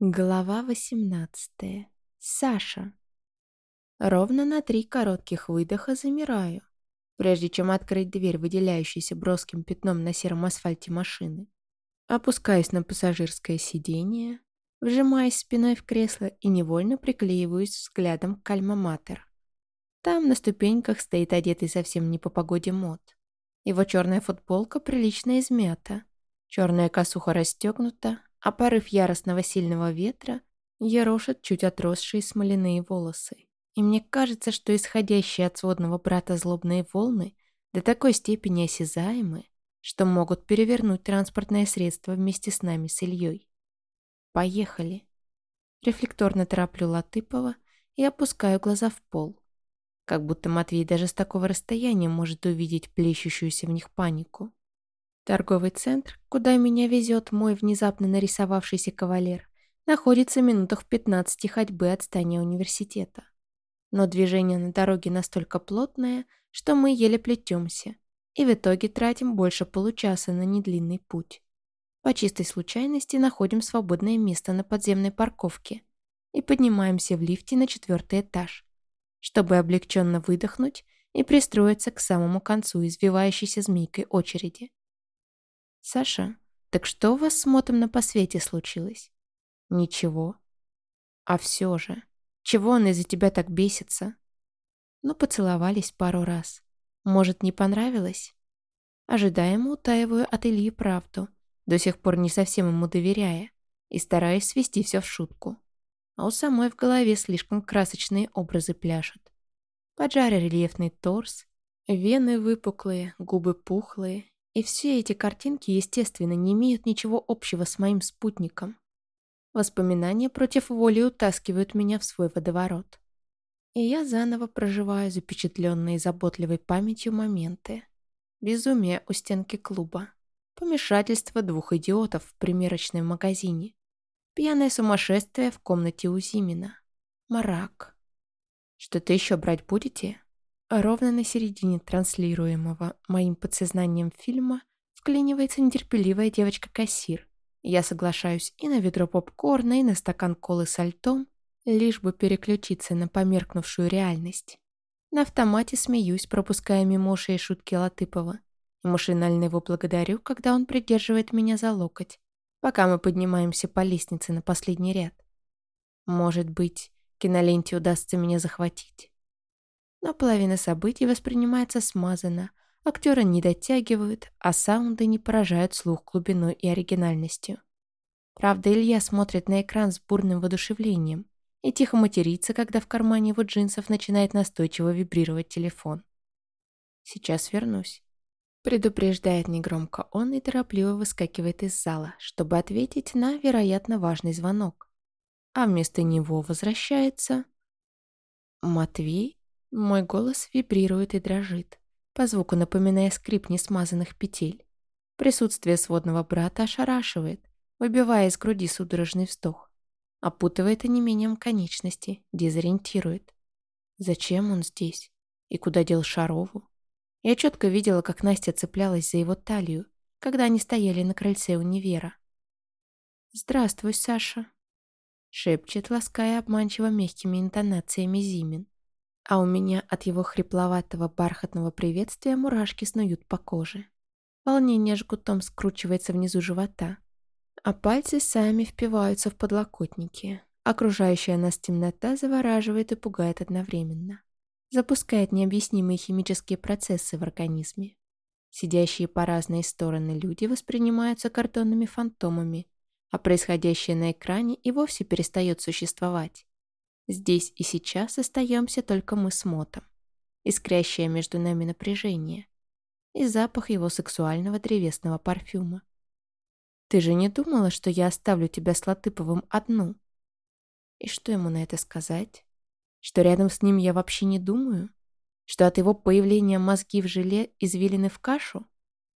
Глава 18. Саша. Ровно на три коротких выдоха замираю, прежде чем открыть дверь, выделяющуюся броским пятном на сером асфальте машины. Опускаюсь на пассажирское сиденье, вжимаясь спиной в кресло и невольно приклеиваюсь взглядом к альма-матер. Там на ступеньках стоит одетый совсем не по погоде мод. Его черная футболка прилично измята, черная косуха расстегнута, а порыв яростного сильного ветра ерошит чуть отросшие смоляные волосы. И мне кажется, что исходящие от сводного брата злобные волны до такой степени осязаемы, что могут перевернуть транспортное средство вместе с нами с Ильей. Поехали. Рефлекторно тороплю Латыпова и опускаю глаза в пол. Как будто Матвей даже с такого расстояния может увидеть плещущуюся в них панику. Торговый центр, куда меня везет мой внезапно нарисовавшийся кавалер, находится в минутах в 15 ходьбы от здания университета. Но движение на дороге настолько плотное, что мы еле плетемся, и в итоге тратим больше получаса на недлинный путь. По чистой случайности находим свободное место на подземной парковке и поднимаемся в лифте на четвертый этаж, чтобы облегченно выдохнуть и пристроиться к самому концу извивающейся змейкой очереди. «Саша, так что у вас с Мотом на посвете случилось?» «Ничего». «А все же, чего он из-за тебя так бесится?» Ну, поцеловались пару раз. Может, не понравилось? Ожидаемо утаиваю от Ильи правду, до сих пор не совсем ему доверяя, и стараюсь свести все в шутку. А у самой в голове слишком красочные образы пляшут. Поджарый рельефный торс, вены выпуклые, губы пухлые и все эти картинки, естественно, не имеют ничего общего с моим спутником. Воспоминания против воли утаскивают меня в свой водоворот. И я заново проживаю запечатленные заботливой памятью моменты. Безумие у стенки клуба. Помешательство двух идиотов в примерочном магазине. Пьяное сумасшествие в комнате у Зимина. Марак. Что-то еще брать будете? Ровно на середине транслируемого моим подсознанием фильма вклинивается нетерпеливая девочка-кассир. Я соглашаюсь и на ведро попкорна, и на стакан колы со льтом, лишь бы переключиться на померкнувшую реальность. На автомате смеюсь, пропуская мимо ушей шутки Латыпова. Машинально его благодарю, когда он придерживает меня за локоть, пока мы поднимаемся по лестнице на последний ряд. Может быть, киноленте удастся меня захватить? Но половина событий воспринимается смазанно, актеры не дотягивают, а саунды не поражают слух глубиной и оригинальностью. Правда, Илья смотрит на экран с бурным воодушевлением и тихо матерится, когда в кармане его джинсов начинает настойчиво вибрировать телефон. «Сейчас вернусь», — предупреждает негромко он и торопливо выскакивает из зала, чтобы ответить на, вероятно, важный звонок. А вместо него возвращается... Матвей? Мой голос вибрирует и дрожит, по звуку напоминая скрип несмазанных петель. Присутствие сводного брата ошарашивает, выбивая из груди судорожный вздох. Опутывает онемением конечности, дезориентирует. Зачем он здесь? И куда дел Шарову? Я четко видела, как Настя цеплялась за его талию, когда они стояли на крыльце универа. «Здравствуй, Саша», — шепчет, лаская обманчиво мягкими интонациями Зимин а у меня от его хрипловатого бархатного приветствия мурашки снуют по коже. Волнение жгутом скручивается внизу живота, а пальцы сами впиваются в подлокотники. Окружающая нас темнота завораживает и пугает одновременно. Запускает необъяснимые химические процессы в организме. Сидящие по разные стороны люди воспринимаются картонными фантомами, а происходящее на экране и вовсе перестает существовать. Здесь и сейчас остаемся только мы с Мотом. Искрящее между нами напряжение. И запах его сексуального древесного парфюма. «Ты же не думала, что я оставлю тебя с Латыповым одну?» И что ему на это сказать? Что рядом с ним я вообще не думаю? Что от его появления мозги в желе извилины в кашу?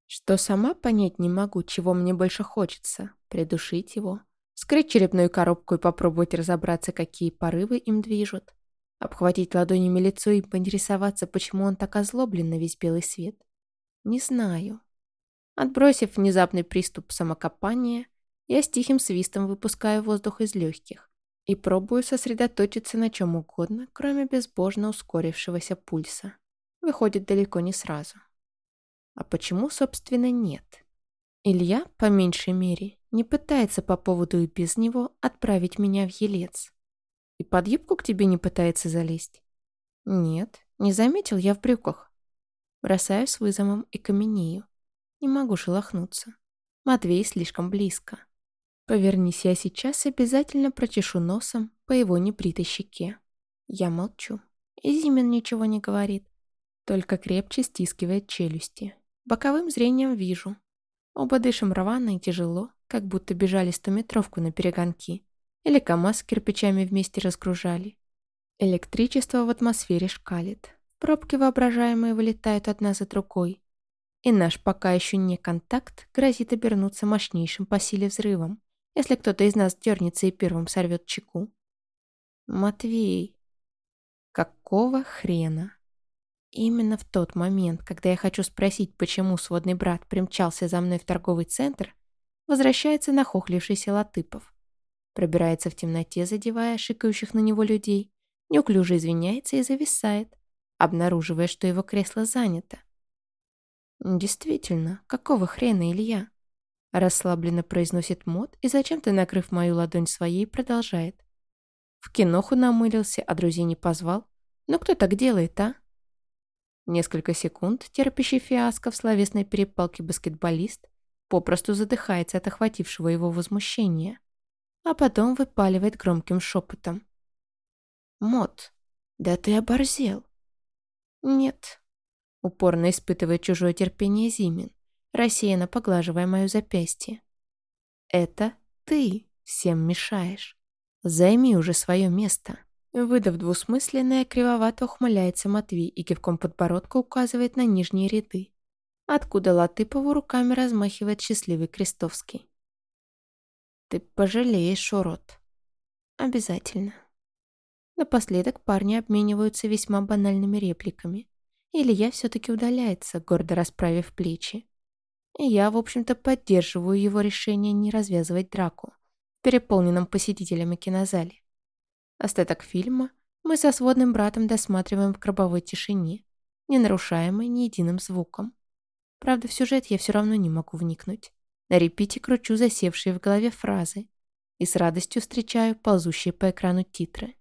Что сама понять не могу, чего мне больше хочется? Придушить его? Скрыть черепную коробку и попробовать разобраться, какие порывы им движут. Обхватить ладонями лицо и поинтересоваться, почему он так озлоблен на весь белый свет. Не знаю. Отбросив внезапный приступ самокопания, Я с тихим свистом выпускаю воздух из легких и пробую сосредоточиться на чем угодно, кроме безбожно ускорившегося пульса. Выходит далеко не сразу. А почему, собственно, нет? Илья, по меньшей мере, не пытается по поводу и без него отправить меня в елец. И под юбку к тебе не пытается залезть? Нет, не заметил я в брюках. Бросаю с вызовом и каменею. Не могу шелохнуться. Матвей слишком близко. Повернись я сейчас, обязательно прочешу носом по его небритой щеке. Я молчу. И Зимин ничего не говорит. Только крепче стискивает челюсти. Боковым зрением вижу. Оба дышим рвано и тяжело, как будто бежали стометровку на перегонки. Или КамАЗ с кирпичами вместе разгружали. Электричество в атмосфере шкалит. Пробки воображаемые вылетают одна за другой. И наш пока еще не контакт грозит обернуться мощнейшим по силе взрывом, если кто-то из нас дернется и первым сорвет чеку. Матвей. Какого хрена? Именно в тот момент, когда я хочу спросить, почему сводный брат примчался за мной в торговый центр, возвращается нахохлившийся Латыпов. Пробирается в темноте, задевая шикающих на него людей, неуклюже извиняется и зависает, обнаруживая, что его кресло занято. «Действительно, какого хрена, Илья?» Расслабленно произносит Мот и, зачем-то накрыв мою ладонь своей, продолжает. В киноху намылился, а друзей не позвал. Ну кто так делает, а? Несколько секунд терпящий фиаско в словесной перепалке баскетболист попросту задыхается от охватившего его возмущения, а потом выпаливает громким шепотом. «Мот, да ты оборзел!» «Нет», — упорно испытывая чужое терпение Зимин, рассеянно поглаживая мое запястье. «Это ты всем мешаешь. Займи уже свое место». Выдав двусмысленное, кривовато ухмыляется Матвей и кивком подбородка указывает на нижние ряды, откуда Латыпову руками размахивает счастливый Крестовский. «Ты пожалеешь, урод». «Обязательно». Напоследок парни обмениваются весьма банальными репликами. Илья все-таки удаляется, гордо расправив плечи. Я, в общем-то, поддерживаю его решение не развязывать драку в переполненном посетителями кинозале. Остаток фильма мы со сводным братом досматриваем в гробовой тишине, не нарушаемой ни единым звуком. Правда, в сюжет я все равно не могу вникнуть. На репите кручу засевшие в голове фразы и с радостью встречаю ползущие по экрану титры.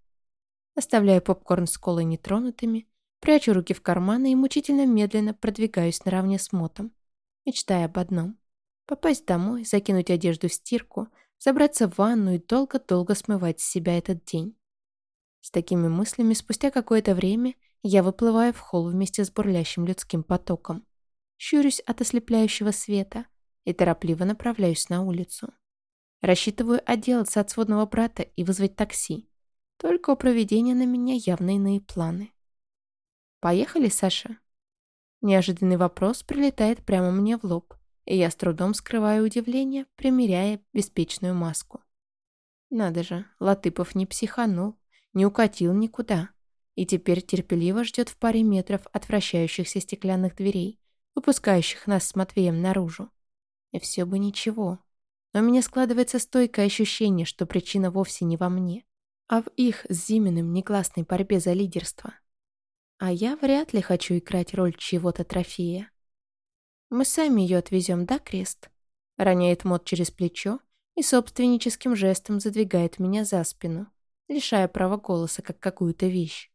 Оставляю попкорн с колой нетронутыми, прячу руки в карманы и мучительно медленно продвигаюсь наравне с мотом, мечтая об одном — попасть домой, закинуть одежду в стирку, забраться в ванну и долго-долго смывать с себя этот день. С такими мыслями спустя какое-то время я выплываю в холл вместе с бурлящим людским потоком. Щурюсь от ослепляющего света и торопливо направляюсь на улицу. Рассчитываю отделаться от сводного брата и вызвать такси. Только у проведения на меня явно иные планы. «Поехали, Саша?» Неожиданный вопрос прилетает прямо мне в лоб, и я с трудом скрываю удивление, примеряя беспечную маску. Надо же, Латыпов не психанул, не укатил никуда и теперь терпеливо ждет в паре метров от вращающихся стеклянных дверей, выпускающих нас с Матвеем наружу. И все бы ничего. Но у меня складывается стойкое ощущение, что причина вовсе не во мне, а в их с Зиминым негласной борьбе за лидерство. А я вряд ли хочу играть роль чьего-то трофея. Мы сами ее отвезем, да, Крест? Роняет Мот через плечо и собственническим жестом задвигает меня за спину, лишая права голоса как какую-то вещь.